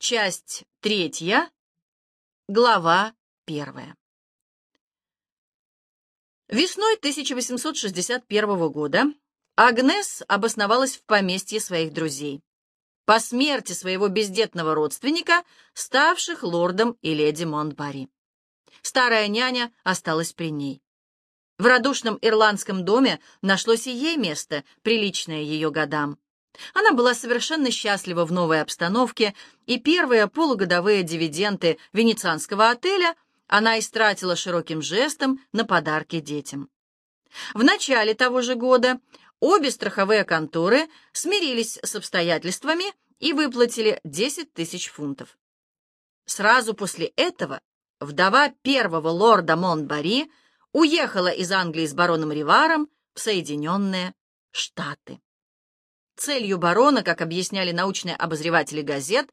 Часть третья, глава первая. Весной 1861 года Агнес обосновалась в поместье своих друзей. По смерти своего бездетного родственника, ставших лордом и леди Монтбари. Старая няня осталась при ней. В радушном ирландском доме нашлось и ей место, приличное ее годам. Она была совершенно счастлива в новой обстановке, и первые полугодовые дивиденды венецианского отеля она истратила широким жестом на подарки детям. В начале того же года обе страховые конторы смирились с обстоятельствами и выплатили 10 тысяч фунтов. Сразу после этого вдова первого лорда Монтбари уехала из Англии с бароном Риваром в Соединенные Штаты. Целью барона, как объясняли научные обозреватели газет,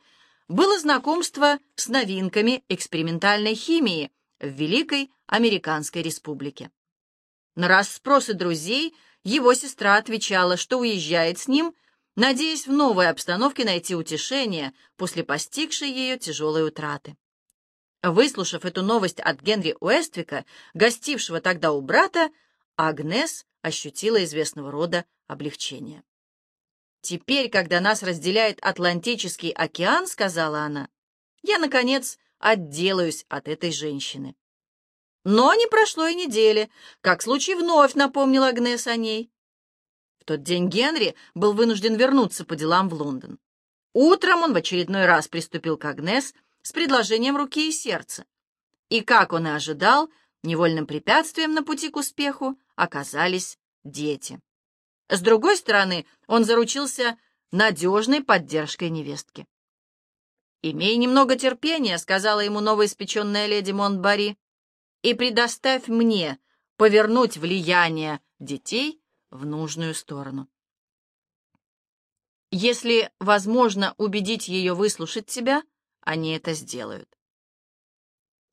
было знакомство с новинками экспериментальной химии в Великой Американской Республике. На расспросы друзей его сестра отвечала, что уезжает с ним, надеясь в новой обстановке найти утешение после постигшей ее тяжелой утраты. Выслушав эту новость от Генри Уэствика, гостившего тогда у брата, Агнес ощутила известного рода облегчение. «Теперь, когда нас разделяет Атлантический океан, — сказала она, — я, наконец, отделаюсь от этой женщины». Но не прошло и недели, как случай вновь напомнил Агнес о ней. В тот день Генри был вынужден вернуться по делам в Лондон. Утром он в очередной раз приступил к Агнес с предложением руки и сердца. И, как он и ожидал, невольным препятствием на пути к успеху оказались дети. С другой стороны, он заручился надежной поддержкой невестки. «Имей немного терпения», — сказала ему новоиспеченная леди Монтбари, «и предоставь мне повернуть влияние детей в нужную сторону». Если возможно убедить ее выслушать тебя, они это сделают.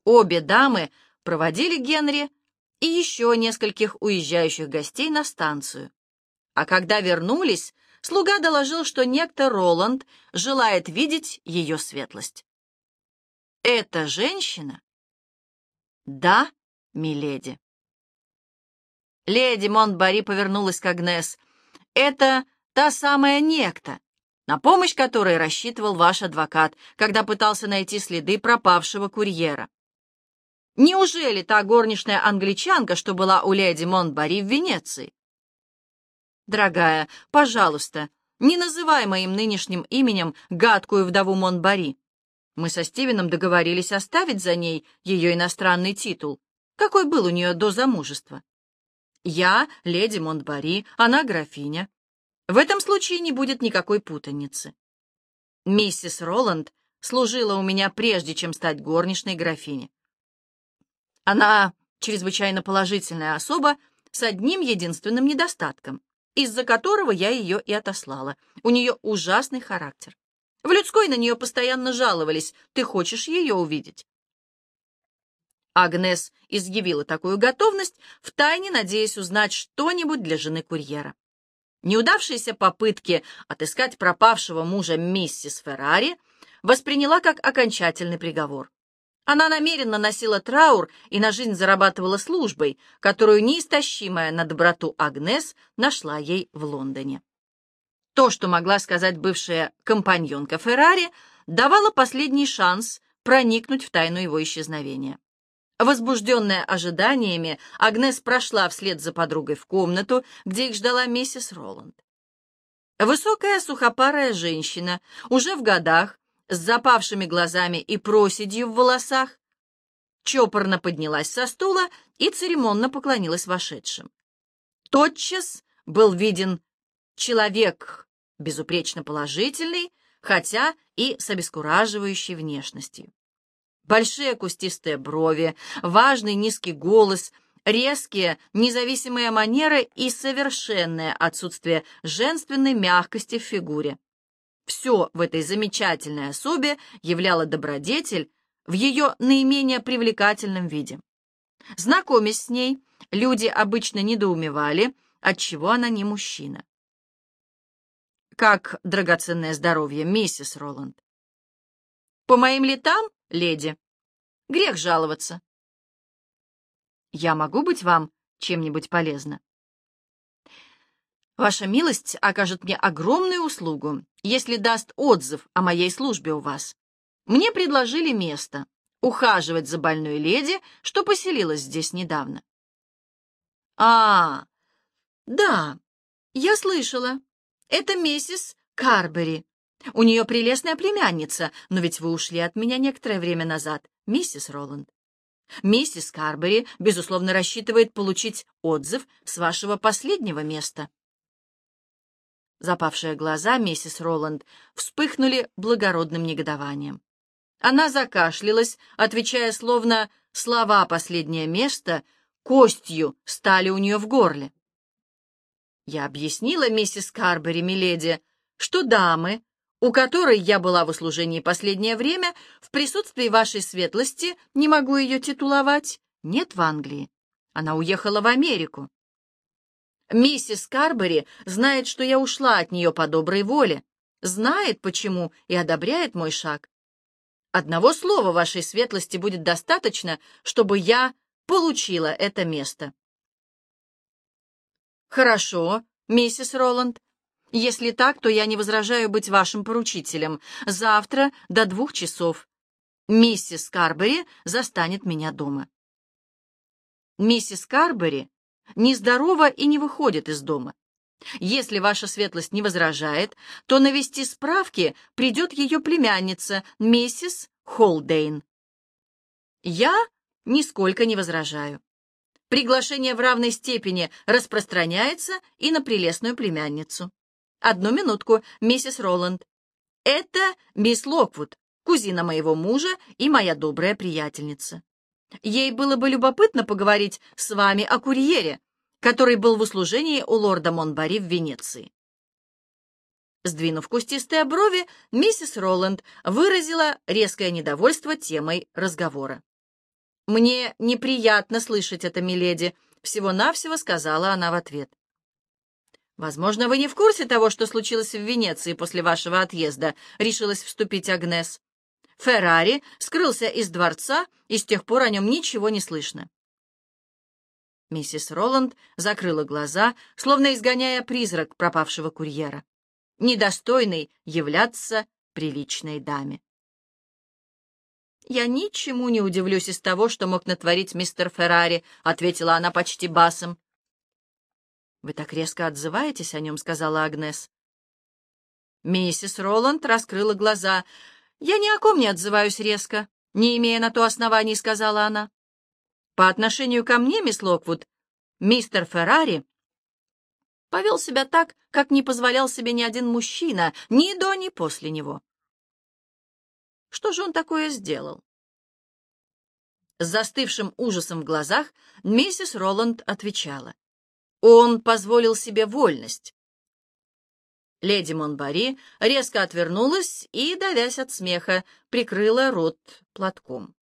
Обе дамы проводили Генри и еще нескольких уезжающих гостей на станцию, а когда вернулись, слуга доложил, что некто Роланд желает видеть ее светлость. «Это женщина?» «Да, миледи». Леди Монтбари повернулась к Агнес. «Это та самая некто, на помощь которой рассчитывал ваш адвокат, когда пытался найти следы пропавшего курьера. Неужели та горничная англичанка, что была у леди Монтбари в Венеции? Дорогая, пожалуйста, не называй моим нынешним именем гадкую вдову Монбари. Мы со Стивеном договорились оставить за ней ее иностранный титул, какой был у нее до замужества. Я — леди Монтбари, она — графиня. В этом случае не будет никакой путаницы. Миссис Роланд служила у меня прежде, чем стать горничной графини. Она чрезвычайно положительная особа с одним единственным недостатком из-за которого я ее и отослала. У нее ужасный характер. В людской на нее постоянно жаловались. Ты хочешь ее увидеть? Агнес изъявила такую готовность, втайне надеясь узнать что-нибудь для жены курьера. Неудавшиеся попытки отыскать пропавшего мужа миссис Феррари восприняла как окончательный приговор. Она намеренно носила траур и на жизнь зарабатывала службой, которую неистощимая на доброту Агнес нашла ей в Лондоне. То, что могла сказать бывшая компаньонка Феррари, давало последний шанс проникнуть в тайну его исчезновения. Возбужденная ожиданиями, Агнес прошла вслед за подругой в комнату, где их ждала миссис Роланд. Высокая сухопарая женщина, уже в годах, с запавшими глазами и проседью в волосах, чопорно поднялась со стула и церемонно поклонилась вошедшим. Тотчас был виден человек безупречно положительный, хотя и с обескураживающей внешностью. Большие кустистые брови, важный низкий голос, резкие, независимые манеры и совершенное отсутствие женственной мягкости в фигуре. Все в этой замечательной особе являло добродетель в ее наименее привлекательном виде. Знакомясь с ней, люди обычно недоумевали, отчего она не мужчина. «Как драгоценное здоровье, миссис Роланд?» По моим летам, леди, грех жаловаться. Я могу быть вам чем-нибудь полезна? Ваша милость окажет мне огромную услугу, если даст отзыв о моей службе у вас. Мне предложили место ухаживать за больной леди, что поселилась здесь недавно. А, да, я слышала. Это миссис Карбери. У нее прелестная племянница, но ведь вы ушли от меня некоторое время назад, миссис Роланд. Миссис Карбери, безусловно, рассчитывает получить отзыв с вашего последнего места. Запавшие глаза миссис Роланд вспыхнули благородным негодованием. Она закашлялась, отвечая словно слова «последнее место» костью стали у нее в горле. Я объяснила миссис Карбери, миледи, что дамы, у которой я была в услужении последнее время, в присутствии вашей светлости, не могу ее титуловать, нет в Англии. Она уехала в Америку. Миссис Карбери знает, что я ушла от нее по доброй воле, знает, почему, и одобряет мой шаг. Одного слова вашей светлости будет достаточно, чтобы я получила это место. Хорошо, миссис Роланд. Если так, то я не возражаю быть вашим поручителем. Завтра до двух часов. Миссис Карбери застанет меня дома. Миссис Карбери нездорова и не выходит из дома. Если ваша светлость не возражает, то навести справки придет ее племянница, миссис Холдейн. Я нисколько не возражаю. Приглашение в равной степени распространяется и на прелестную племянницу. Одну минутку, миссис Роланд. Это мисс Локвуд, кузина моего мужа и моя добрая приятельница. Ей было бы любопытно поговорить с вами о курьере, который был в услужении у лорда Монбари в Венеции. Сдвинув кустистые брови, миссис Роланд выразила резкое недовольство темой разговора. «Мне неприятно слышать это, миледи», — всего-навсего сказала она в ответ. «Возможно, вы не в курсе того, что случилось в Венеции после вашего отъезда», — решилась вступить Агнес. «Феррари скрылся из дворца, и с тех пор о нем ничего не слышно. Миссис Роланд закрыла глаза, словно изгоняя призрак пропавшего курьера, недостойный являться приличной даме. «Я ничему не удивлюсь из того, что мог натворить мистер Феррари», — ответила она почти басом. «Вы так резко отзываетесь о нем», — сказала Агнес. Миссис Роланд раскрыла глаза. «Я ни о ком не отзываюсь резко, не имея на то оснований», — сказала она. По отношению ко мне, мисс Локвуд, мистер Феррари повел себя так, как не позволял себе ни один мужчина, ни до, ни после него. Что же он такое сделал? С застывшим ужасом в глазах миссис Роланд отвечала. Он позволил себе вольность. Леди Монбари резко отвернулась и, давясь от смеха, прикрыла рот платком.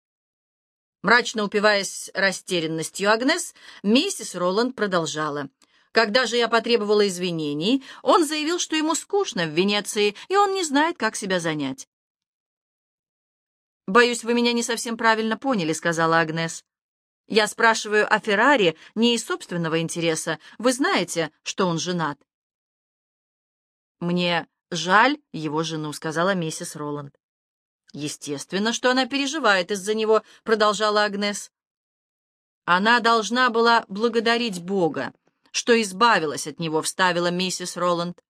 Мрачно упиваясь растерянностью Агнес, миссис Роланд продолжала. Когда же я потребовала извинений, он заявил, что ему скучно в Венеции, и он не знает, как себя занять. «Боюсь, вы меня не совсем правильно поняли», — сказала Агнес. «Я спрашиваю о Феррари не из собственного интереса. Вы знаете, что он женат?» «Мне жаль его жену», — сказала миссис Роланд. Естественно, что она переживает из-за него, продолжала Агнес. Она должна была благодарить Бога, что избавилась от него, вставила миссис Роланд.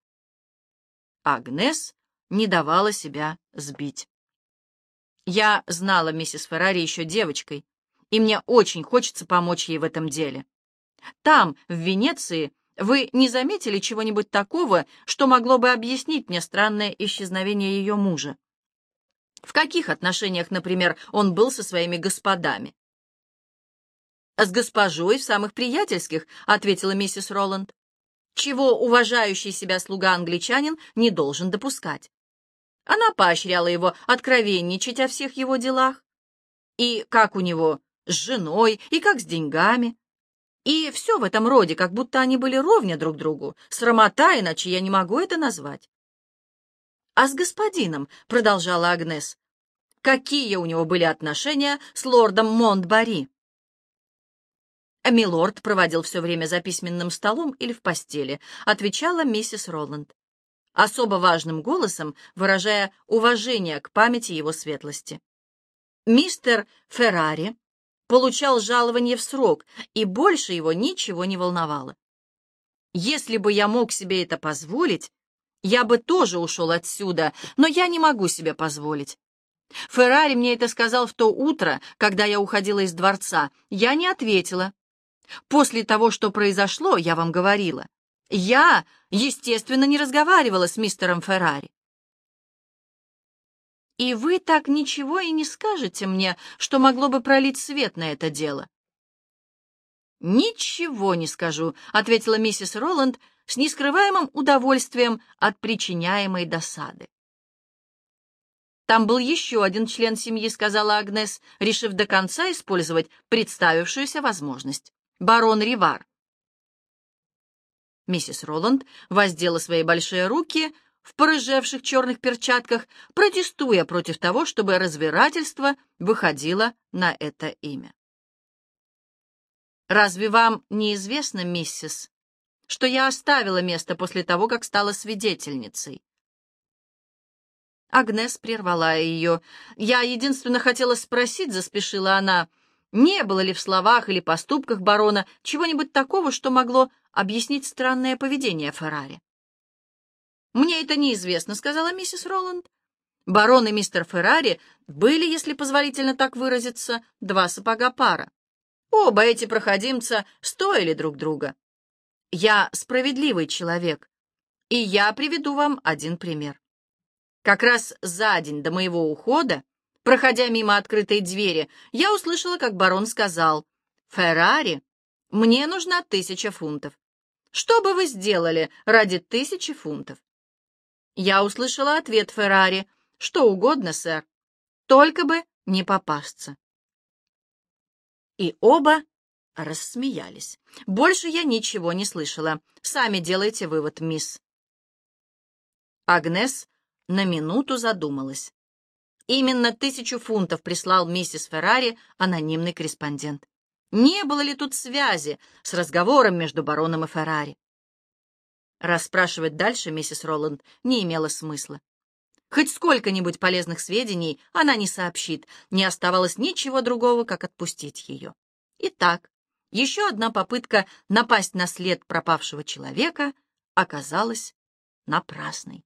Агнес не давала себя сбить. Я знала миссис Феррари еще девочкой, и мне очень хочется помочь ей в этом деле. Там, в Венеции, вы не заметили чего-нибудь такого, что могло бы объяснить мне странное исчезновение ее мужа? В каких отношениях, например, он был со своими господами? «С госпожой в самых приятельских», — ответила миссис Роланд. «Чего уважающий себя слуга-англичанин не должен допускать?» Она поощряла его откровенничать о всех его делах. И как у него с женой, и как с деньгами. И все в этом роде, как будто они были ровня друг другу. Срамота, иначе я не могу это назвать. «А с господином», — продолжала Агнес, какие у него были отношения с лордом Монтбари. «Милорд проводил все время за письменным столом или в постели», — отвечала миссис Роланд, особо важным голосом выражая уважение к памяти его светлости. Мистер Феррари получал жалование в срок, и больше его ничего не волновало. Если бы я мог себе это позволить, я бы тоже ушел отсюда, но я не могу себе позволить. Феррари мне это сказал в то утро, когда я уходила из дворца. Я не ответила. После того, что произошло, я вам говорила. Я, естественно, не разговаривала с мистером Феррари. И вы так ничего и не скажете мне, что могло бы пролить свет на это дело. «Ничего не скажу», — ответила миссис Роланд с нескрываемым удовольствием от причиняемой досады. «Там был еще один член семьи», — сказала Агнес, решив до конца использовать представившуюся возможность. «Барон Ривар». Миссис Роланд воздела свои большие руки в порыжевших черных перчатках, протестуя против того, чтобы разбирательство выходило на это имя. «Разве вам не известно, миссис, что я оставила место после того, как стала свидетельницей?» Агнес прервала ее. «Я единственно хотела спросить», — заспешила она, — «не было ли в словах или поступках барона чего-нибудь такого, что могло объяснить странное поведение Феррари?» «Мне это неизвестно», — сказала миссис Роланд. Барон и мистер Феррари были, если позволительно так выразиться, два сапога пара. Оба эти проходимца стоили друг друга. Я справедливый человек, и я приведу вам один пример. Как раз за день до моего ухода, проходя мимо открытой двери, я услышала, как барон сказал, «Феррари, мне нужна тысяча фунтов. Что бы вы сделали ради тысячи фунтов?» Я услышала ответ Феррари, «Что угодно, сэр, только бы не попасться». И оба рассмеялись. Больше я ничего не слышала. Сами делайте вывод, мисс. Агнес на минуту задумалась. Именно тысячу фунтов прислал миссис Феррари анонимный корреспондент. Не было ли тут связи с разговором между бароном и Феррари? Расспрашивать дальше миссис Роланд не имело смысла. Хоть сколько-нибудь полезных сведений она не сообщит, не оставалось ничего другого, как отпустить ее. Итак, еще одна попытка напасть на след пропавшего человека оказалась напрасной.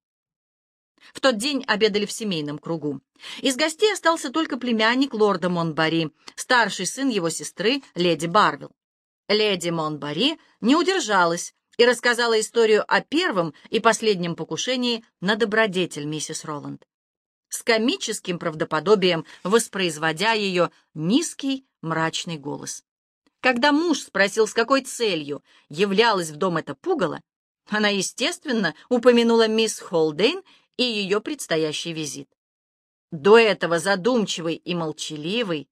В тот день обедали в семейном кругу. Из гостей остался только племянник лорда Монбари, старший сын его сестры, леди Барвилл. Леди Монбари не удержалась и рассказала историю о первом и последнем покушении на добродетель миссис Роланд, с комическим правдоподобием воспроизводя ее низкий мрачный голос. Когда муж спросил, с какой целью являлась в дом эта пугало, она, естественно, упомянула мисс Холдейн и ее предстоящий визит. До этого задумчивый и молчаливый,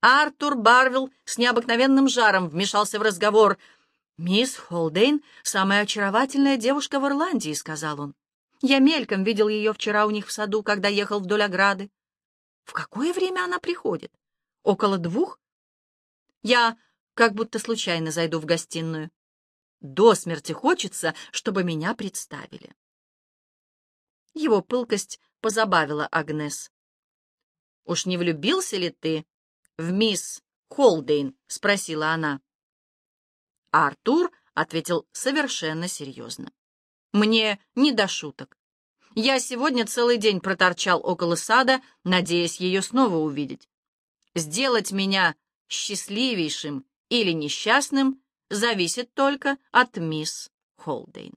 Артур Барвилл с необыкновенным жаром вмешался в разговор — «Мисс Холдейн — самая очаровательная девушка в Ирландии», — сказал он. «Я мельком видел ее вчера у них в саду, когда ехал вдоль ограды. В какое время она приходит? Около двух? Я как будто случайно зайду в гостиную. До смерти хочется, чтобы меня представили». Его пылкость позабавила Агнес. «Уж не влюбился ли ты в мисс Холдейн?» — спросила она. Артур ответил совершенно серьезно. «Мне не до шуток. Я сегодня целый день проторчал около сада, надеясь ее снова увидеть. Сделать меня счастливейшим или несчастным зависит только от мисс Холдейн.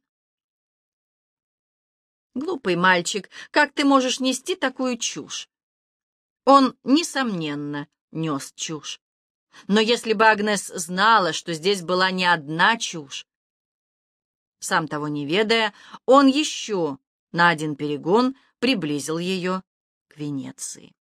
Глупый мальчик, как ты можешь нести такую чушь? Он, несомненно, нес чушь. Но если бы Агнес знала, что здесь была не одна чушь, сам того не ведая, он еще на один перегон приблизил ее к Венеции.